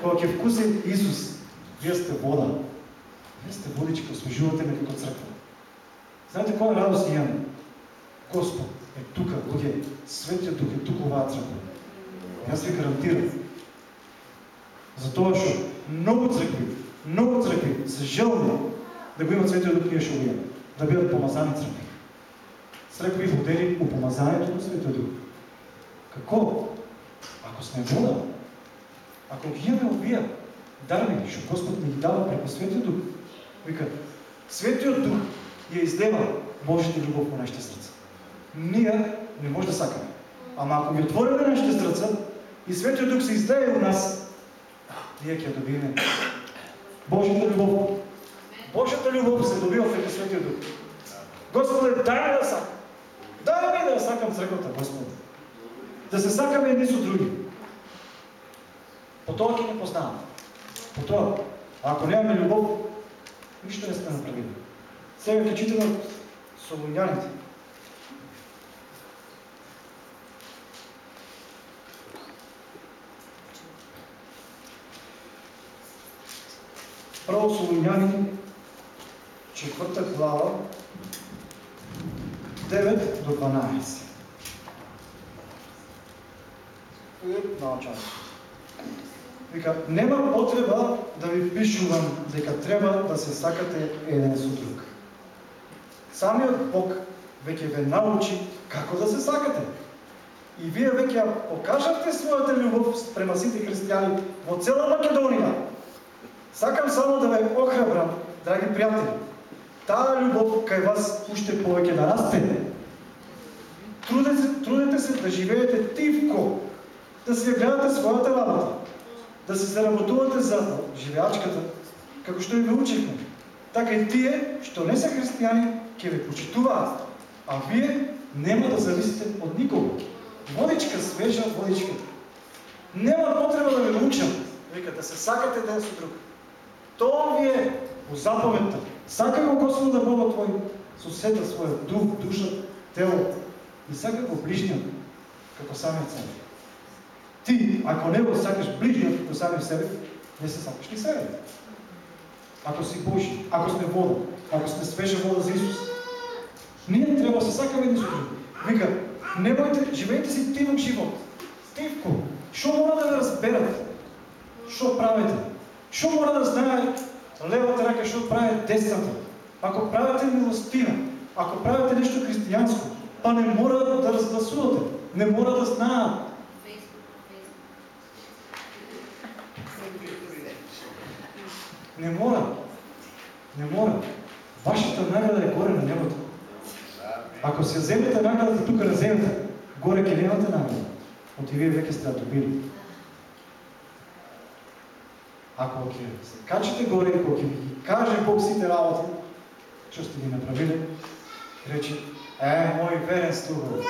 Кога ќе вкуси Исус, вие сте вода. Вие сте водичка, освежувате ме като църква. Знаете коя радост имаме? Господ е тук, луѓе. Светиот Дух е тук оваа црква. Јас ви гарантирам. Затоа што многу цркви, многу цркви се желни да го имат Светиот Дух што го да бидат помазани цркви. Цркви водени по помазанието на Светиот Дух. Како? Ако сме вода, ако ги имаме овие дарби, што Господ ни ги дава преко Светиот Дух, вика, Светиот Дух ја излева Божите любов по нашите срца. Ние не може да сакаме. Ама ако ги отвориме нашите срца и Светиот Дух се излее у нас, ние ќе добиеме Божията любов. Божията любов се добива преко Светиот Дух. Господе, дай ми да сакам. Дай ми да сакам црквата, Господе. Да се сакаме едни со други. По тоа ќе не познаваме. По тоа, ако нямаме любов, нищо не сме направили. Сега ќе читаме Солуняните. Първо Солуняни, четвърта глава, 9 до 12. И научавам. Вика, нема потреба да ви пишувам дека треба да се сакате еден со друг. Самиот Бог веќе ве научи како да се сакате. И вие веќе покажавте својата љубов према сите христијани во цела Македонија, Сакам само да ве охрабрам, драги приятели. Таа любов кај вас уште повеќе да расте. Трудете, трудете се да живеете тивко, да си гледате својата работа, да се заработувате за живеачката, како што и ве учихме. Така и тие, што не се християни, ќе ве почитуваат, а вие нема да зависите од никого. Водичка, свежа водичка. Нема потреба да ве научам, вика, да се сакате ден со друг. Тоа ви е по заповедта. Сака го Господа Бога твој со сета своја дух, душа, тело и сака го ближниот како самиот себе. Ти, ако не го сакаш ближниот како самиот себе, не се сакаш ли себе. Ако си Божи, ако сме вода, ако сме свежа вода за Исус, ние треба да се сакаме со други. Вика, немојте, живеете си тивок живот. Тивко. Што мора да разберат? Што правите? Што мора да знае левата рака, што прави десната? Ако правите милостина, ако правите нешто христијанско, па не мора да разгласувате, не мора да знаат. Не мора. Не мора. Вашата награда е горе на небото. Ако се вземете наградата тук на земята, горе ќе немате награда. От и вие веќе сте добили. Ако се качите горе, ако ви каже Бог сите работи, што сте ги направили, рече, е, мој верен слуга,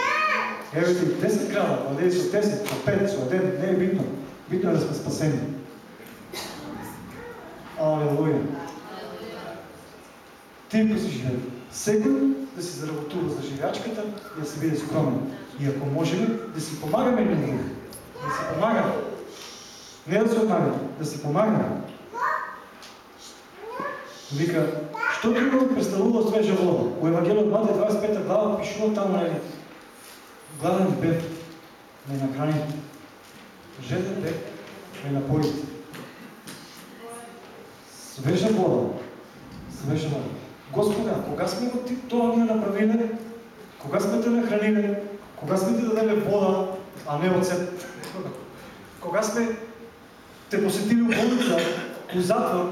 еве ти 10 крала, па дели со 10, со 5, со 1, не е битно. Битно е да сме спасени. Алелуја. Ти си живее. Секој да си заработува за живеачката и да се биде скромен. И ако можем, да си помагаме на друг. Да си помагаме. Не да се отнагаме, да си помагаме. Вика, што друго ми представува свежа вода? У Евангелие Матея 25 глава пишува таму, нели, гладен бев ме нахрани, жеден бев ме напои. Свежа вода, свежа вода. Господа, кога сме го тоа ни направиле? Кога сме те нахраниле? Кога сме ти даделе вода, а не оцет? [LAUGHS] Кога сме те посетили у болница, у затвор,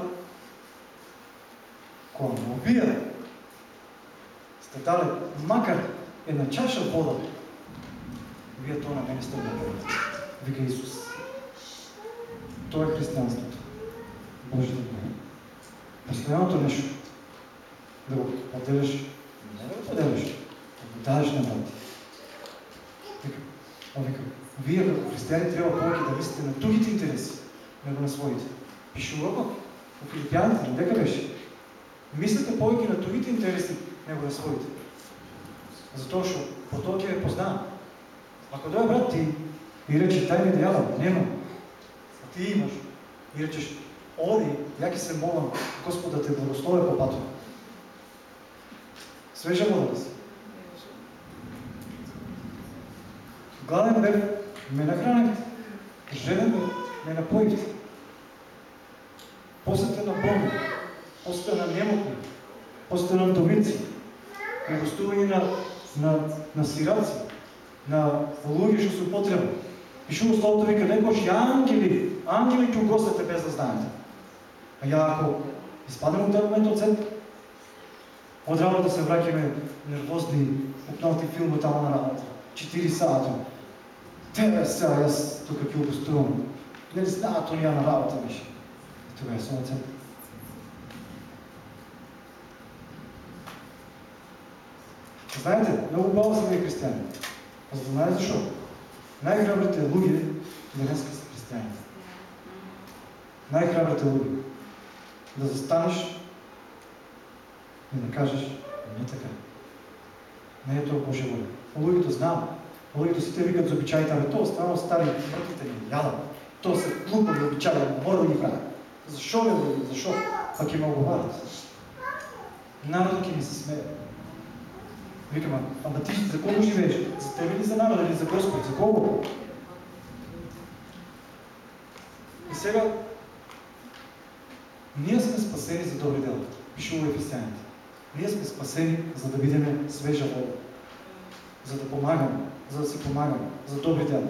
кога ме убија, сте дали макар една чаша вода, вие тоа на мене сте направили. Вика Исус. Тоа е християнството. Божията воля. Постоянното нещо. Да го поделиш, не да го поделиш, да го дадеш на брат. Вика, вика, вие като християни трябва повече да мислите на другите интереси, на своите. Пишува. В Филипяните, дека беше. Мислите повече на другите интереси, него на своите. Затоа што по тоа ќе ве познавам. Ако дойде брат ти и рече, дай ми да ядам, нема. А ти имаш. И речеш, оди, ја ќе се молам Господ да те благослови по патот. Свежа си. Гладен бев, ме нахранихте. Жеден бев, ме напоихте. Посете на болни, посете на немотни, посете на вдовици, на гостување на, на, на сираци, на луѓе што се потребни. Пишува Словото вика, некош и ангели, ангели ќе угостите без да знаете. А ја ако изпадам от този момент от център, от работа се вракаме нервозни, обновти филма там на работа. 4 сата. Те сега, аз тук ќе обостувам. Не знаят уния на работа беше. Съм от център. Знаете, много са вие християни. За да знаете защо. Най-храбрите луги днес са християни. Най-храбрите луги да застанеш и да кажеш, не е така. Не е това Божия воля. Луѓето знам. Луѓето сите викат за обичаите, ами то останало стари мртвите ни яда. То се глупави обичаи, мора да ги правят. Защо не да Защо? Пък има оговарят. Народът ми се смее. Викам, ама ти за кого живееш? За тебе или за народа, или за Господ? За кого? И сега ние сме спасени за добри дела. Пише у Ефесяните. Ние сме спасени, за да видим свежа вода. За да помагаме, за да си помагаме, за добри дела.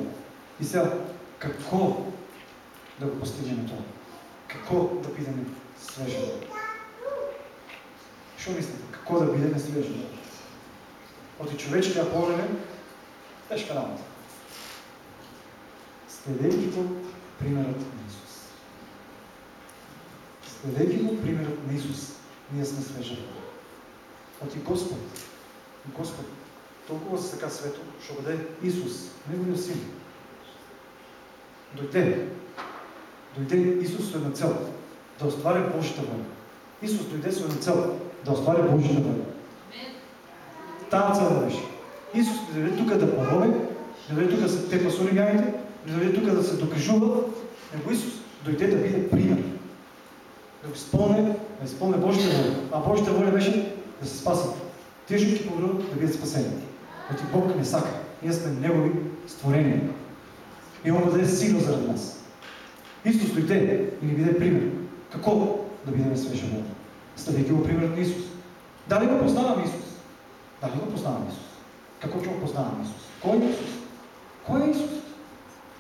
И сега, какво да го постигнем това? Какво да бидем свежа вода? Що мислите? Какво да бидем свежа вода? От човечкия поглед тежка работа. Следейки го примерът на Исус. Следейки го примерът на Исус, ние сме вода. От и Господ, Господ, толкова се така свето, ще бъде Исус, Неговия син. Дойде. Дойде Исус една цел. Да остваря Божията воля. Исус дойде с една цел. Да остваря Божията воля. Тая цел беше. Исус не дойде тук да порови, не дойде тук да се тепа с не дойде тук да се докажува, него Исус дойде да биде пример да изпълне, да изпълне Божията воля. А Божията воля беше да се спасят. Те жутки погребат да бъдат спасени. Оти Бог не сака. Ние сме Негови створения. И Он даде сила заради нас. Исус дойде и ни биде пример. Какво да бидем свежа вода? Следвайки го примерът на Исус. Дали го познаваме Исус? Дали го познаваме Исус? Какво ще го познаваме Исус? Кой е Исус? Кой е Исус?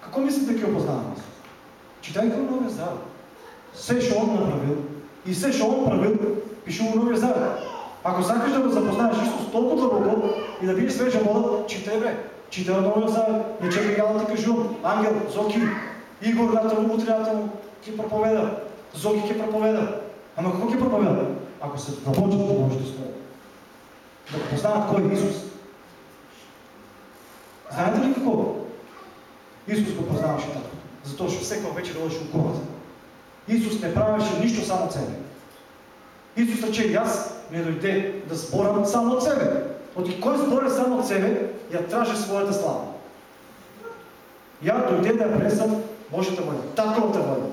Какво мислите, че го познаваме Исус? Читайте го Новия Завет. Все, що Он направил и все, що Он правил, пише у Новия Завет. Ако сакаш да го запознаеш Исус толкова дълбоко и да видиш свежа вода, читай бе. Читай от Новия Завет. Не чекай я да ти кажу. Ангел, Зоки, Игор, му, утре му, ки проповеда. Зоки ки проповеда. Ама какво ки проповеда? Ако се да може да стоят. Да познават кой е Исус. Знаете ли какво? Исус го познаваше така. Затоа што всеки вечер одеше у колата. Исус не правеше нищо само от себе. Исус рече, аз не дойде да сборам само от себе. От кой сборя само от себе, я траже своята слава. Я дойде да я пресам Божията воля, Татковата воля.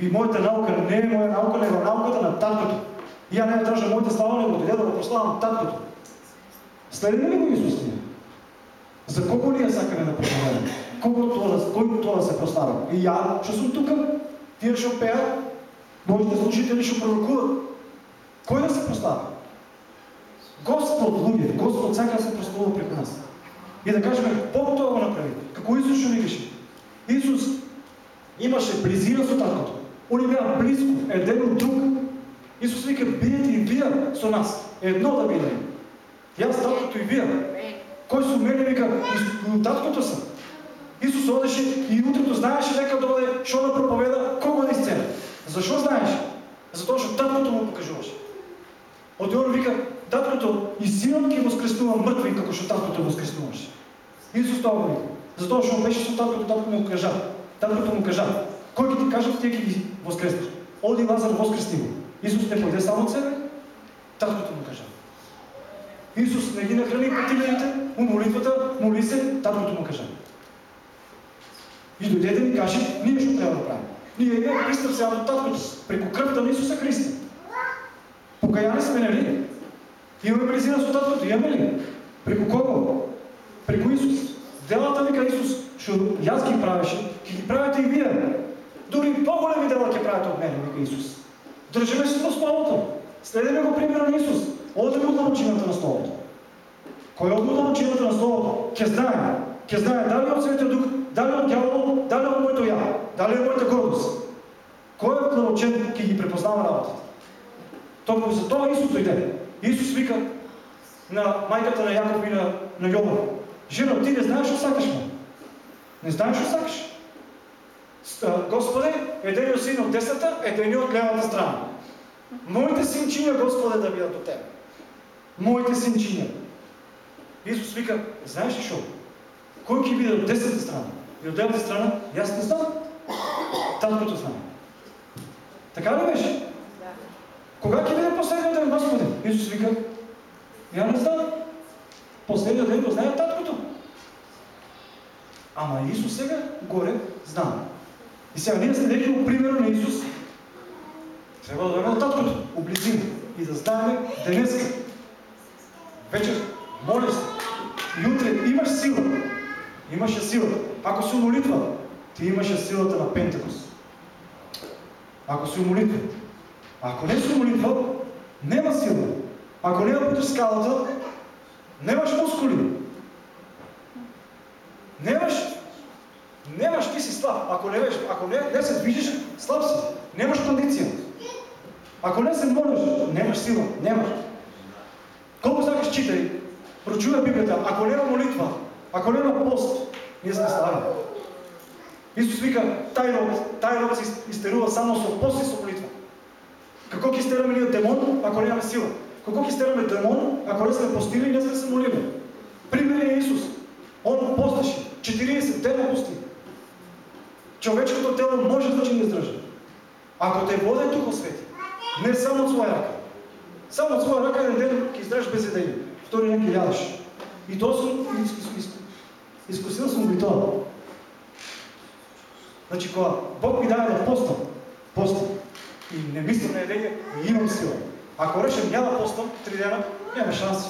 И моята наука не е моя наука, не е науката на таткото. И я не тража моята слава, не го дойде да го прославам таткото. Следи ли го Исус ние? За ли я сакаме да прославяме? Колко това, кой това да се прославя? И я, що съм тук, Тия ще пеят, моите служители ще пророкуват. Кой да се прославя? Господ, луѓе, Господ сака да се прослава преко нас. И да кажем, Бог това го направи. Како Исус ще викаше? Исус имаше близина со таткото. Они бяха близко, един от друг. Исус вика, бидете и вие со нас. Едно да бидем. И аз таткото и вие. Кой со мене вика, таткото съм. Исус одеше и утрето знаеше дека доде што да проповеда, кого да изцели. Защо знаеше? Затоа што таткото му покажуваше. От он вика, таткото и синот ги воскреснува мъртви, како што таткото воскреснуваше. Исус тоа вика. Затоа што беше со таткото, таткото му кажа. Таткото му кажа, ќе ти кажа, ти ги воскреснеш. Оди Лазар воскресни го. Исус не поде само от себе, таткото му кажа. Исус не ги нахрани пътилените, у молитвата, моли се, таткото му кажа. И дойде да ми каже, ние ще трябва да правим. Ние имаме пристъп сега до Таткото, преко кръвта на Исуса Христа. Покаяни сме, нали? Имаме близина с Таткото, имаме ли? Преко кого? Преко Исус. Делата вика Исус, що аз ги правеше, ги правите и вие. Дори по-големи дела ќе правите от мене, вика Исус. Дръжиме се на Словото. Следеме го примера на Исус. Одеме от научината на Словото. Кой е от научината на Словото? Ке знае. Ке знае дали от Светия Дух, дали от дявола, дали от моето я, дали от моята гордост. Кой е от научен, ке ги препознава работата? Толкова за това Исус дойде. Исус вика на майката на Яков и на, на Йова. Жена, ти не знаеш що сакаш, ма? Не знаеш що сакаш? Господи, единият син от десната, единият от левата страна. Моите синчиня, Господе, да бидат от Тебе. Моите синчиня. Исус вика, знаеш ли шо? Кой ги биде от десната страна и от левата страна? Аз не знам. Таткото знае. Така ли беше? Да. Кога ги биде последния ден, Господи? Исус вика, я не знам. Последния ден го знае таткото. Ама Исус сега горе знае. И сега ние следейки примера на Исус, трябва да от таткото, облизим и да знаем денеска. Вечер, моля се, и утре имаш сила. Имаше сила. Ако си молитва, ти имаше силата на Пентекост. Ако си молитва. Ако не си молитва, няма сила. Ако не е скалата, нямаш мускули. Нямаш Немаш, ти си слаб. Ако не, ако не, не се движиш, слаб си. Немаш кондиция. Ако не се молиш, немаш сила. Немаш. Колко сакаш читай, прочувай Библията. Ако няма молитва, ако няма пост, ние сме слаби. Исус вика, тай род, тай род се изтерува само с пост и с молитва. Какво ги стераме ние демон, ако нямаме сила? Какво ги стераме демон, ако не сме постили и не сме се молили? Пример е Исус. Он посташе. 40 дена пости. Човечкото тело може да не издържа. Ако те води Духа Свети, не само от своя ръка. Само от своя ръка един ден ги издържаш без идеи. Втори ден ги ядаш. И то съм изкусил съм би това. Значи, кога Бог ми даде да поста, поста, и не мисля на едение, и имам сила. Ако решим няма поста, три дена, няма шанси.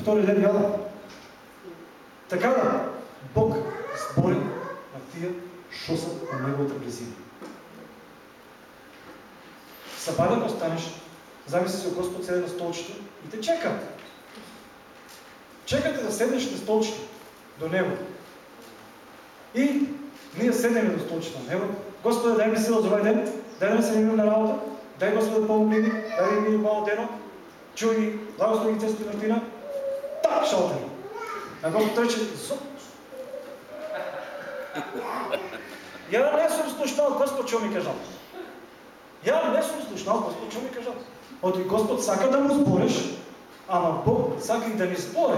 Втори ден яда. Така да, Бог сбори на тия що са на неговата близина. Събаля да останеш, замисли се Господ седе на столчето и те чека. Чекате да седнеш на столчето до Него. И ние седнем до столчето на Него. Господи, дай ми сила за ден, дай да не се на работа, дай Господи помогни дай ми мало дено, чуй благослови Цеста Мартина, так шалтер. А Господ рече, Я не съм слушнал Господ, що ми кажал. Я не съм слушнал Господ, що ми кажал. От Господ сака да му сбориш, ама Бог сака и да ни сборе.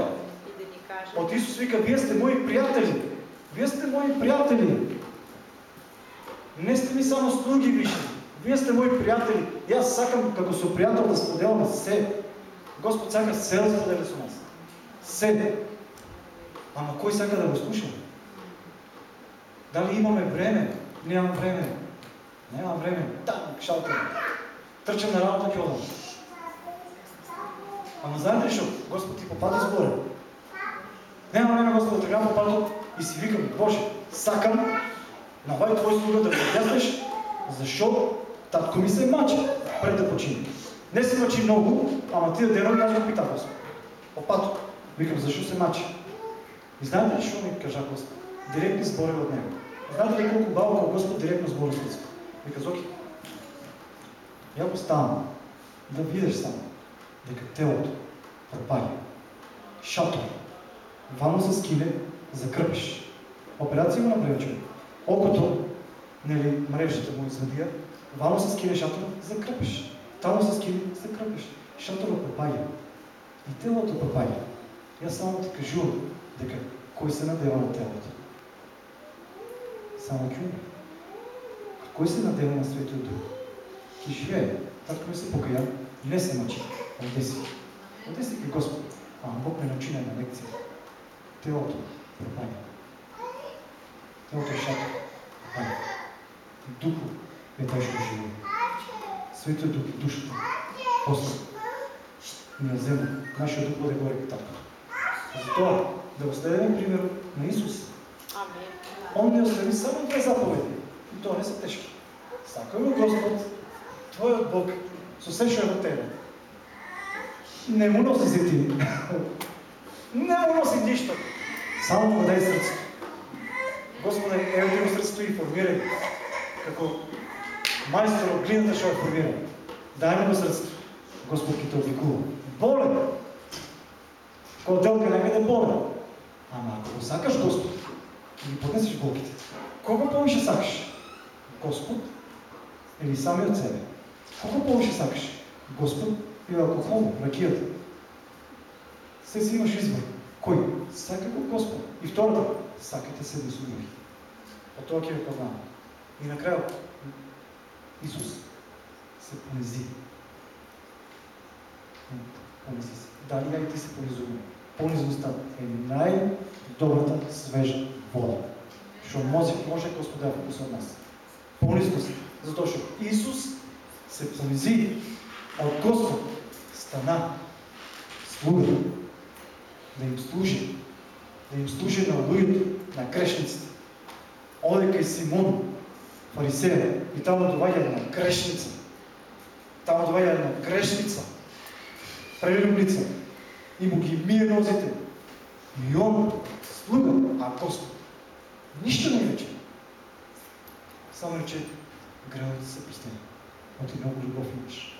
От Исус вика, вие сте мои приятели. Вие сте мои приятели. Не сте ми само слуги више. Вие сте мои приятели. И аз сакам, како со приятел, да споделам се. Господ сака се да споделя с нас. Се. Ама кой сака да го слуша? Дали имаме време? Нямам време. Нямам време. Там, шалтер. Тръчам на работа, кьода. Ама знаете ли, що? Господ ти попада с горе. Няма време, Господ, така попада и си викам, Боже, сакам на вай твой слуга да го обяснеш, защо татко ми се мачи пред да почини. Не се мачи много, ама тия денови аз го питам Господ. Опато. Викам, защо се мачи? И знаете ли, що ми кажа Господ? Директни сбори от него. Знаете ли колко бавка Господ директно сбори с Вика, Зоки, я го ставам да видиш само дека телото пропали. Шатор. Вано с киле закръпиш. Операция го направи човек. Окото, нели, мрежата му извадия, вано с киле шатор закръпиш. Тамо с киле закръпиш. Шатора пропали. И телото пропали. Я само ти кажу дека кой се надева на телото само чуе. Кой се надева на Светия Дух? Ки живее. Татко се покая, не се мъчи. Оде си. Оде си Господ. А Бог ме научи на лекция. Телото пропада. Телото е шато. Пропада. Духо е тежко живее. Светия Дух душата. После ни взема. Нашия Дух бъде горе така. Затова да следваме пример на Исус. Он ни остави само две заповеди. И то не са тежки. Сакай го Господ, Твоят Бог, со се што е во тебе. Не му носи зети. [LAUGHS] Не му носи нищо. Само му дай сърце. Господе, ево ти го сърцето и формирай. Како майстор от глината ще я. Дай му го сърцето. Господ ки те обикува. Болен. Кога делка не да болен. Ама ако го сакаш Господ, ги поднесеш болките. Кога повече сакаш? Господ или сами от себе? Кога повече сакаш? Господ или алкохол, ракията? Се си имаш избор. Кой? Сака го Господ. И втората, сакайте се да други. От това ќе ви познавам. И накрая, Исус се понизи. Понизи се. Дали я и ти се понизуваме? Понизността е най-добрата свежа вода. Що може, може Господа да вкуса от нас. Понизност. Затоа што Исус се понизи от Господ стана слуга да им служи, да им служи на луѓето, на грешниците. Оде кај Симон, фарисея, и таму доваѓа една грешница. Таму доваѓа една грешница, прелюбница, и му ги мие нозите. И он, слуга, а Господ, нищо не рече. Само рече, греховете са простени. От много любов имаш.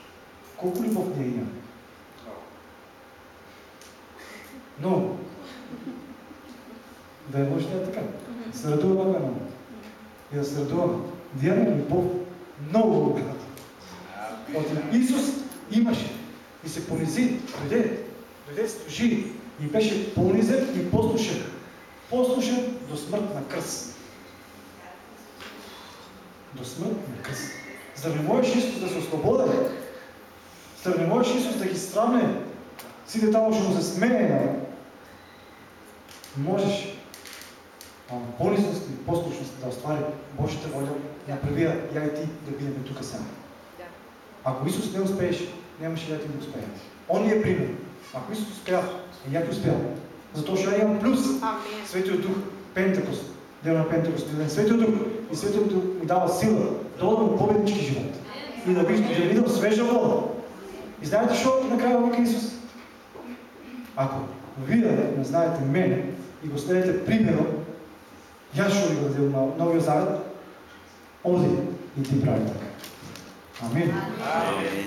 Колко любов ние имаме? Но, да е може да е така. Се радуваме много. И да се радуваме. Да имаме любов много богата. Исус имаше и се понизи, дойде, дойде, служи и беше понизен и послушен. Послушен до смърт на кръст. До смърт на кръст. За да не можеш Исус да се освободи, за да не можеш Исус да ги сраме, сите тамо ще му се смее, можеш ама болизност и послушност да оствари Божията воля, я, я и ти да бидеме тук сега. Ако Исус не успееш, нямаше да ти да успее. Он ни е пример. Ако Исус успя, и я ти успя. Затоа што имам плюс. Светиот Дух, Пентекост, дел на Пентекост, Светиот Дух и Светиот Дух ми дава сила да одам победнички живот. И да, видам, да видам свежа вода. И знаете што накрая вика Исус? Ако вие не знаете мене и го следите примерно, јас што ви го дадем на Новиот Завет, оди и ти прави така. Амин. Амин.